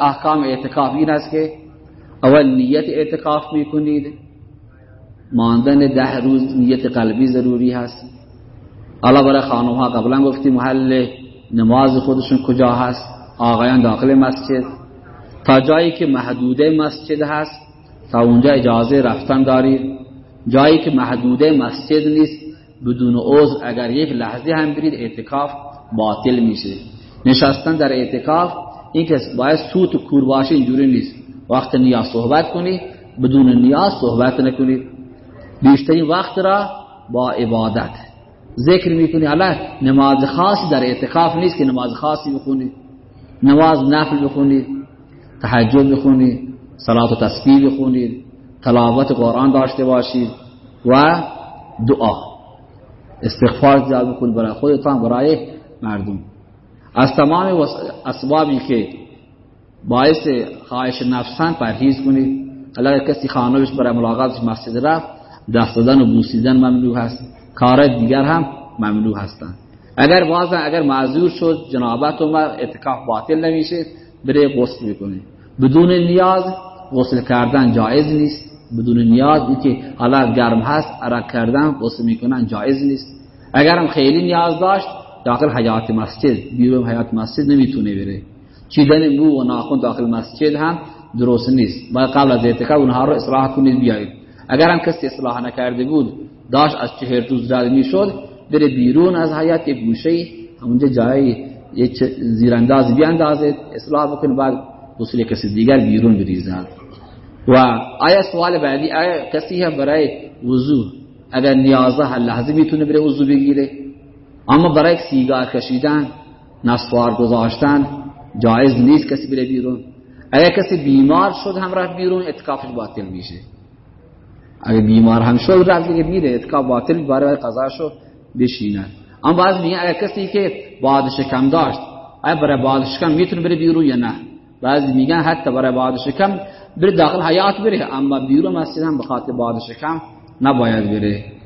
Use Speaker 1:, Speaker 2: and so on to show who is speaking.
Speaker 1: احکام اعتکاف این است که اول نیت اعتکاف می‌کنید. ماندن ده روز نیت قلبی ضروری هست. حالا برای خانم ها قبلا گفتیم محل نماز خودشون کجا هست؟ آقایان داخل مسجد. تا جایی که محدوده مسجد هست تا اونجا اجازه رفتن دارید. جایی که محدوده مسجد نیست بدون عذر اگر یک لحظه هم برید اعتکاف باطل میشه. نشستن در اعتکاف این که باید سوت و کور باشه اینجوری نیست. وقت نیاز صحبت کنی بدون نیاز صحبت نکنید بیشترین وقت را با عبادت. ذکر می‌کنی الله نماز خاصی در اعتکاف نیست که نماز خاصی بخونید نماز نفل بخونید تحجد بخونید صلات و تسبیح بخونید تلاوت قرآن داشته باشید و دعا. استغفار زیاد بکنید برای خودتان برای مردم. از تمام اسبابی که باعث خواهش نفسان پرهیز کنید اگر کسی خانوش برای ملاقاتش مسجد رفت دست دادن و بوسیدن ممنوع هست. کار دیگر هم ممنوع هستند. اگر باز اگر معذور شد جنابت و اتکاف باطل نمیشه بره غسل بکنه. بدون نیاز غسل کردن جایز نیست. بدون نیاز اینکه حالا گرم هست عرق کردن غسل می‌کنن جایز نیست. اگر هم خیلی نیاز داشت داخل حیات مسجد بیرون حیات مسجد نمی‌تونه بره. چیدن مو و ناخن داخل مسجد هم درست نیست. باید قبل از اعتکاف اونها رو اصلاح کنید بیایید. اگر هم کسی اصلاح نکرده بود داشت از چهر روز رد می‌شد بره بیرون از حیات یک گوشه اونجا جای یک زیرانداز بیاندازید اصلاح بکنه بعد غسل کسی دیگر بیرون بریزد و آیا سوال بعدی آیا کسی هم برای وضو اگر نیازه هر لحظه می‌تونه بره وضو بگیره؟ اما برای سیگار کشیدن نسوار گذاشتن جایز نیست کسی بره بیرون. اگر کسی بیمار شد هم رفت بیرون اتکافش باطل میشه. اگر بیمار هم شد رفت دیگه میره اتکاف باطل برای قضاشو بشینن. اما بعض میگن اگر کسی که باد شکم داشت آیا برای باد شکم می‌تونه بره بیرون یا نه؟ بعضی میگن حتی برای باد شکم بره داخل حیات بره اما بیرون مسجد هم بخاطر باد شکم نباید بره.